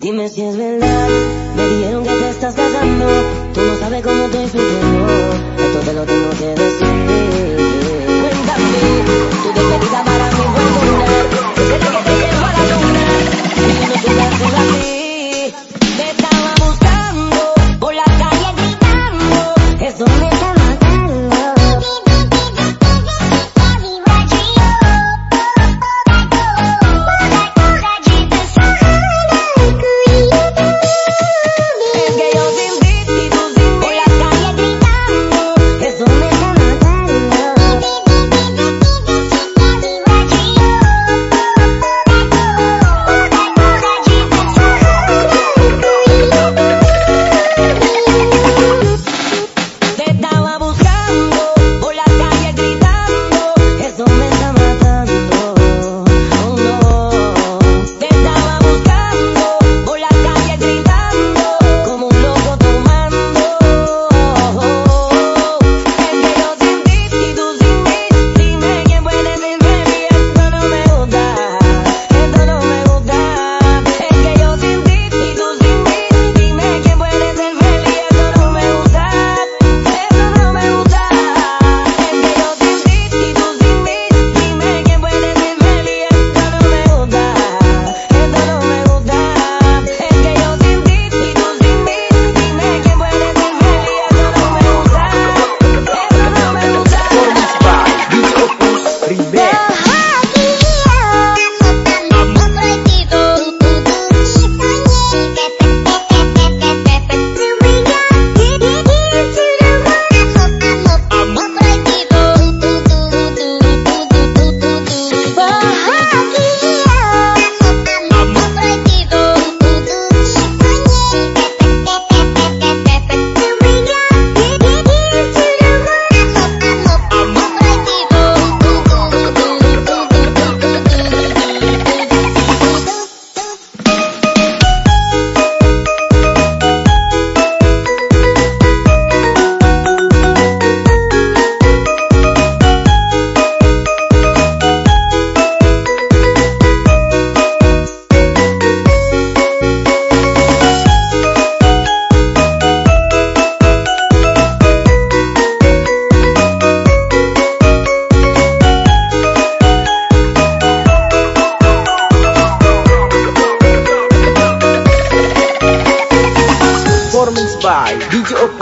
Dime si es verdad, me dijeron que te estás casando. tú no sabes cómo estoy sufriendo, esto te lo tengo que decir. Cuéntame. DJ op